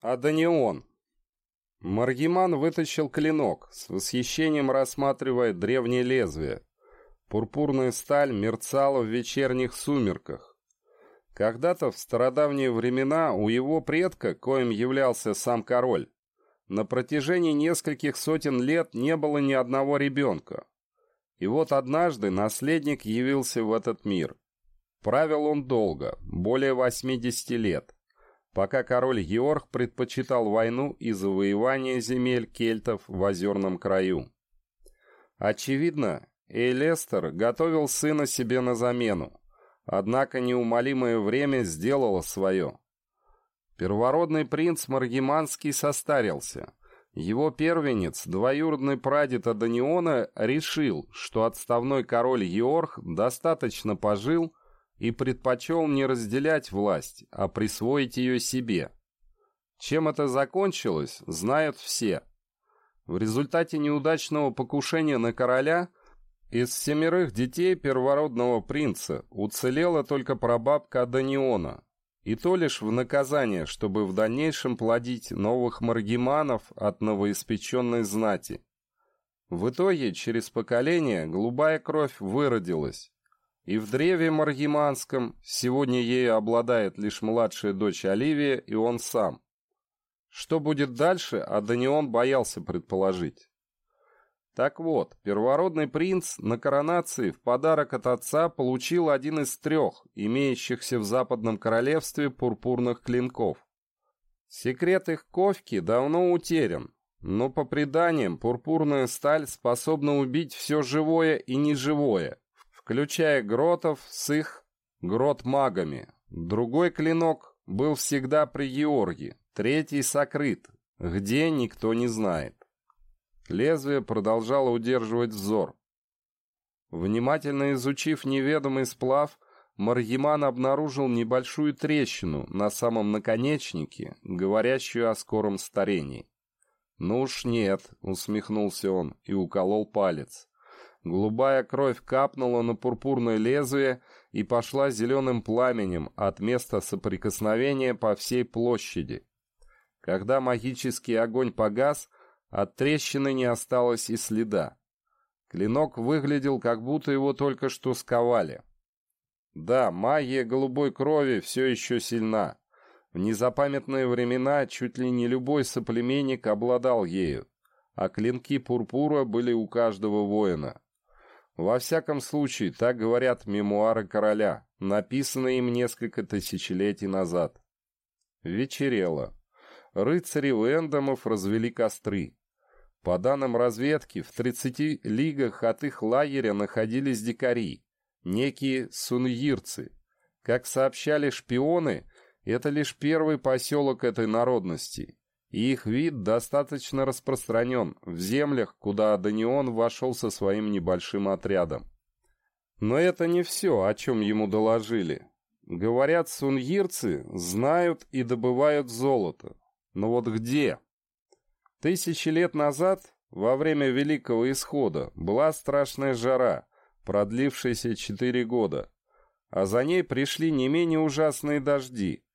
Аданион. Маргиман вытащил клинок, с восхищением рассматривая древнее лезвие. Пурпурная сталь мерцала в вечерних сумерках. Когда-то в стародавние времена у его предка, коим являлся сам король, на протяжении нескольких сотен лет не было ни одного ребенка. И вот однажды наследник явился в этот мир. Правил он долго, более 80 лет пока король Георг предпочитал войну и завоевание земель кельтов в озерном краю. Очевидно, Эйлестер готовил сына себе на замену, однако неумолимое время сделало свое. Первородный принц Маргиманский состарился. Его первенец, двоюродный прадед Аданиона, решил, что отставной король Георг достаточно пожил и предпочел не разделять власть, а присвоить ее себе. Чем это закончилось, знают все. В результате неудачного покушения на короля из семерых детей первородного принца уцелела только прабабка Аданиона, и то лишь в наказание, чтобы в дальнейшем плодить новых маргиманов от новоиспеченной знати. В итоге, через поколение, голубая кровь выродилась, и в древе Маргиманском сегодня ею обладает лишь младшая дочь Оливия и он сам. Что будет дальше, Аданион боялся предположить. Так вот, первородный принц на коронации в подарок от отца получил один из трех, имеющихся в Западном Королевстве пурпурных клинков. Секрет их ковки давно утерян, но по преданиям пурпурная сталь способна убить все живое и неживое, включая гротов с их грот-магами. Другой клинок был всегда при Георге, третий сокрыт, где никто не знает. Лезвие продолжало удерживать взор. Внимательно изучив неведомый сплав, Марьяман обнаружил небольшую трещину на самом наконечнике, говорящую о скором старении. «Ну уж нет», — усмехнулся он и уколол палец. Голубая кровь капнула на пурпурное лезвие и пошла зеленым пламенем от места соприкосновения по всей площади. Когда магический огонь погас, от трещины не осталось и следа. Клинок выглядел, как будто его только что сковали. Да, магия голубой крови все еще сильна. В незапамятные времена чуть ли не любой соплеменник обладал ею, а клинки пурпура были у каждого воина. Во всяком случае, так говорят мемуары короля, написанные им несколько тысячелетий назад. Вечерело. Рыцари Уэндомов развели костры. По данным разведки, в 30 лигах от их лагеря находились дикари, некие суньирцы. Как сообщали шпионы, это лишь первый поселок этой народности, их вид достаточно распространен в землях, куда Данион вошел со своим небольшим отрядом. Но это не все, о чем ему доложили. Говорят, суньирцы знают и добывают золото. Но вот где? Тысячи лет назад, во время Великого Исхода, была страшная жара, продлившаяся четыре года, а за ней пришли не менее ужасные дожди –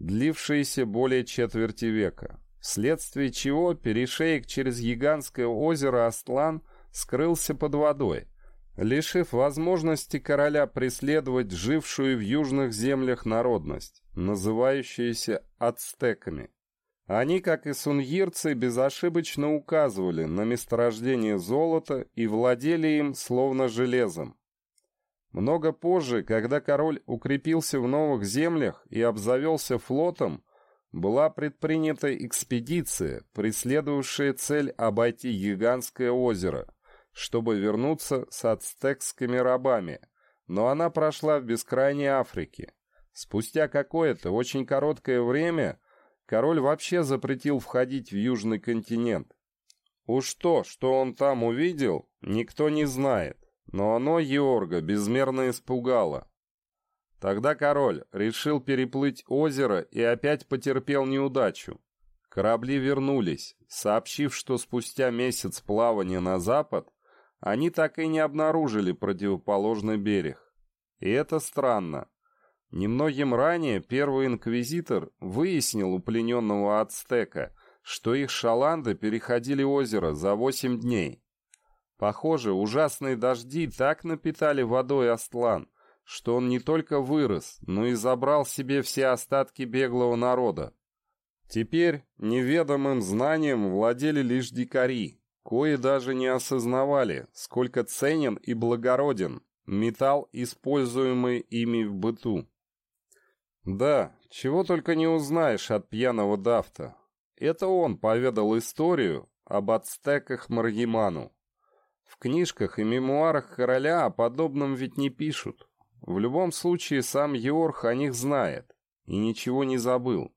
длившиеся более четверти века, вследствие чего перешеек через гигантское озеро Астлан скрылся под водой, лишив возможности короля преследовать жившую в южных землях народность, называющуюся ацтеками. Они, как и суньирцы, безошибочно указывали на месторождение золота и владели им словно железом. Много позже, когда король укрепился в новых землях и обзавелся флотом, была предпринята экспедиция, преследовавшая цель обойти гигантское озеро, чтобы вернуться с ацтекскими рабами, но она прошла в бескрайней Африке. Спустя какое-то очень короткое время король вообще запретил входить в южный континент. Уж то, что он там увидел, никто не знает. Но оно Йорга безмерно испугало. Тогда король решил переплыть озеро и опять потерпел неудачу. Корабли вернулись, сообщив, что спустя месяц плавания на запад они так и не обнаружили противоположный берег. И это странно. Немногим ранее первый инквизитор выяснил у плененного ацтека, что их шаланды переходили озеро за восемь дней. Похоже, ужасные дожди так напитали водой Астлан, что он не только вырос, но и забрал себе все остатки беглого народа. Теперь неведомым знанием владели лишь дикари, кои даже не осознавали, сколько ценен и благороден металл, используемый ими в быту. Да, чего только не узнаешь от пьяного Дафта. Это он поведал историю об ацтеках Маргиману. В книжках и мемуарах короля о подобном ведь не пишут. В любом случае сам Йорх о них знает и ничего не забыл.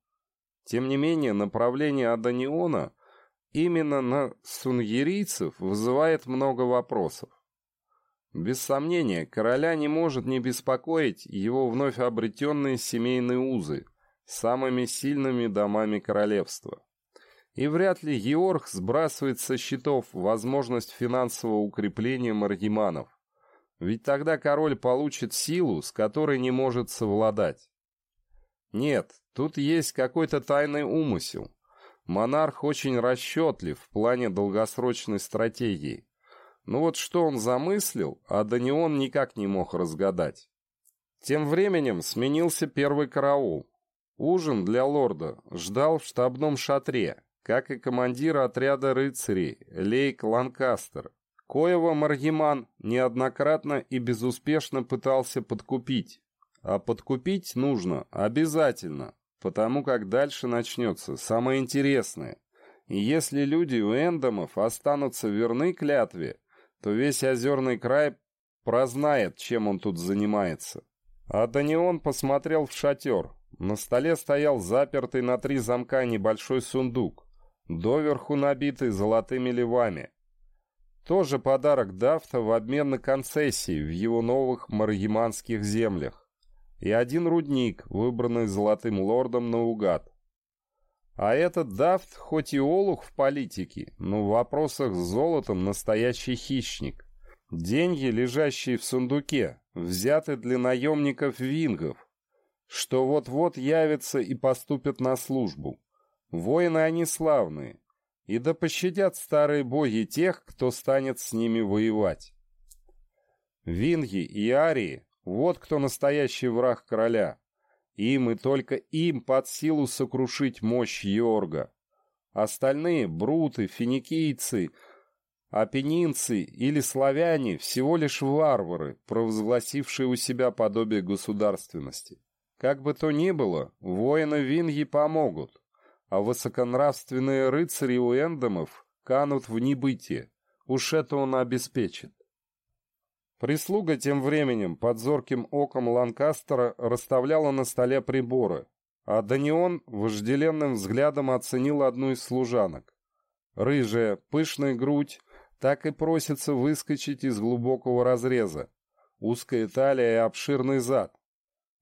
Тем не менее, направление Аданиона именно на сунгерийцев вызывает много вопросов. Без сомнения, короля не может не беспокоить его вновь обретенные семейные узы самыми сильными домами королевства. И вряд ли Георг сбрасывает со счетов возможность финансового укрепления маргиманов. Ведь тогда король получит силу, с которой не может совладать. Нет, тут есть какой-то тайный умысел. Монарх очень расчетлив в плане долгосрочной стратегии. Но вот что он замыслил, а Данион никак не мог разгадать. Тем временем сменился первый караул. Ужин для лорда ждал в штабном шатре, как и командир отряда рыцарей Лейк Ланкастер. Коева Маргиман неоднократно и безуспешно пытался подкупить. А подкупить нужно обязательно, потому как дальше начнется самое интересное. И если люди у эндомов останутся верны клятве, то весь озерный край прознает, чем он тут занимается. А Данион посмотрел в шатер. На столе стоял запертый на три замка небольшой сундук, доверху набитый золотыми левами. Тоже подарок Дафта в обмен на концессии в его новых маргиманских землях. И один рудник, выбранный золотым лордом наугад. А этот Дафт хоть и олух в политике, но в вопросах с золотом настоящий хищник. Деньги, лежащие в сундуке, взяты для наемников вингов, что вот-вот явятся и поступят на службу. Воины они славные, и да пощадят старые боги тех, кто станет с ними воевать. Винги и Арии — вот кто настоящий враг короля. Им и только им под силу сокрушить мощь Йорга. Остальные — бруты, финикийцы, апеннинцы или славяне — всего лишь варвары, провозгласившие у себя подобие государственности. Как бы то ни было, воины Винги помогут, а высоконравственные рыцари у эндомов канут в небытие. Уж это он обеспечит. Прислуга тем временем под зорким оком Ланкастера расставляла на столе приборы, а Данион вожделенным взглядом оценил одну из служанок. Рыжая, пышная грудь так и просится выскочить из глубокого разреза. Узкая талия и обширный зад.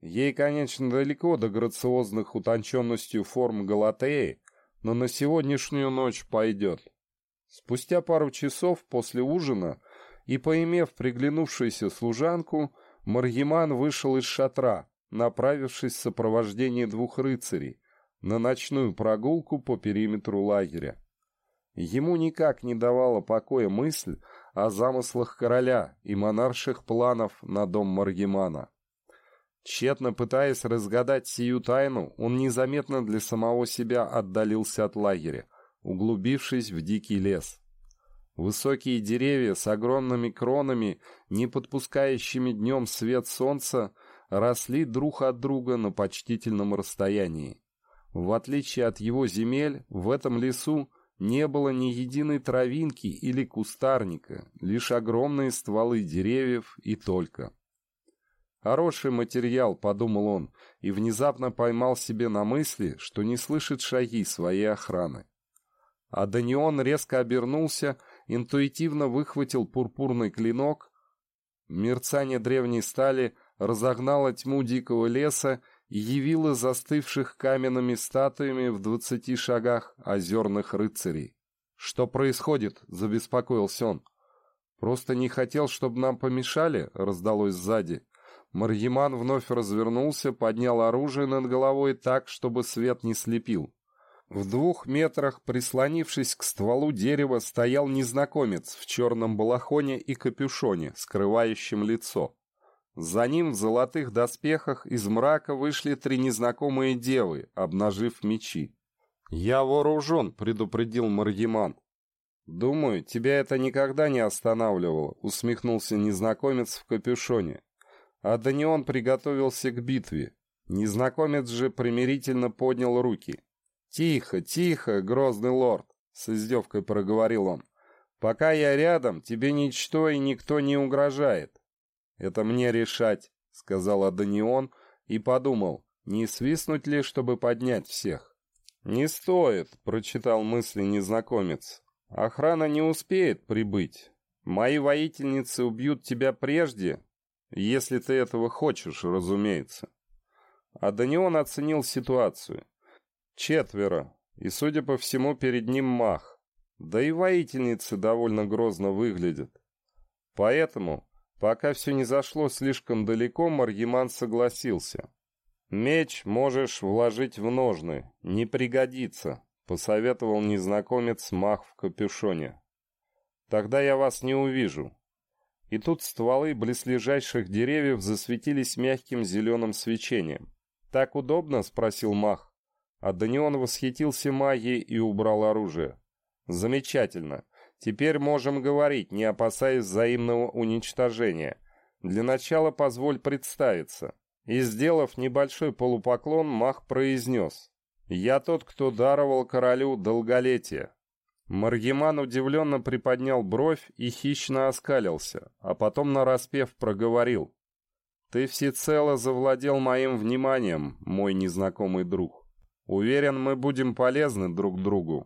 Ей, конечно, далеко до грациозных утонченностью форм Галатеи, но на сегодняшнюю ночь пойдет. Спустя пару часов после ужина и, поимев приглянувшуюся служанку, Маргиман вышел из шатра, направившись в сопровождении двух рыцарей на ночную прогулку по периметру лагеря. Ему никак не давала покоя мысль о замыслах короля и монарших планов на дом Маргимана. Тщетно пытаясь разгадать сию тайну, он незаметно для самого себя отдалился от лагеря, углубившись в дикий лес. Высокие деревья с огромными кронами, не подпускающими днем свет солнца, росли друг от друга на почтительном расстоянии. В отличие от его земель, в этом лесу не было ни единой травинки или кустарника, лишь огромные стволы деревьев и только. «Хороший материал», — подумал он, и внезапно поймал себе на мысли, что не слышит шаги своей охраны. А Данион резко обернулся интуитивно выхватил пурпурный клинок. Мерцание древней стали разогнало тьму дикого леса и явило застывших каменными статуями в двадцати шагах озерных рыцарей. «Что происходит?» — забеспокоился он. «Просто не хотел, чтобы нам помешали?» — раздалось сзади. Марьяман вновь развернулся, поднял оружие над головой так, чтобы свет не слепил. В двух метрах, прислонившись к стволу дерева, стоял незнакомец в черном балахоне и капюшоне, скрывающем лицо. За ним в золотых доспехах из мрака вышли три незнакомые девы, обнажив мечи. «Я вооружен», — предупредил Маргиман. «Думаю, тебя это никогда не останавливало», — усмехнулся незнакомец в капюшоне. А Данион приготовился к битве. Незнакомец же примирительно поднял руки. «Тихо, тихо, грозный лорд», — с издевкой проговорил он. «Пока я рядом, тебе ничто и никто не угрожает». «Это мне решать», — сказал Аданион и подумал, не свистнуть ли, чтобы поднять всех. «Не стоит», — прочитал мысли незнакомец. «Охрана не успеет прибыть. Мои воительницы убьют тебя прежде, если ты этого хочешь, разумеется». Аданион оценил ситуацию. Четверо, и, судя по всему, перед ним мах. Да и воительницы довольно грозно выглядят. Поэтому, пока все не зашло слишком далеко, Маргиман согласился. «Меч можешь вложить в ножны, не пригодится», — посоветовал незнакомец мах в капюшоне. «Тогда я вас не увижу». И тут стволы близлежащих деревьев засветились мягким зеленым свечением. «Так удобно?» — спросил мах. А Данион восхитился магией и убрал оружие. «Замечательно. Теперь можем говорить, не опасаясь взаимного уничтожения. Для начала позволь представиться». И, сделав небольшой полупоклон, Мах произнес. «Я тот, кто даровал королю долголетие». Маргиман удивленно приподнял бровь и хищно оскалился, а потом нараспев проговорил. «Ты всецело завладел моим вниманием, мой незнакомый друг. Уверен, мы будем полезны друг другу.